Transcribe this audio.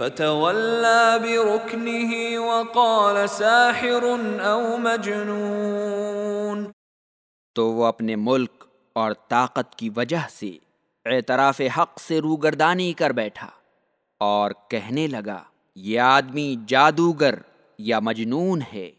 فتولى بركنه وقال ساحر او مجنون۔ تو وہ اپنے ملک اور طاقت کی وجہ سے اعتراف حق سے روگردانی کر بیٹھا اور کہنے لگا، یہ آدمی جادوگر یا مجنون ہے۔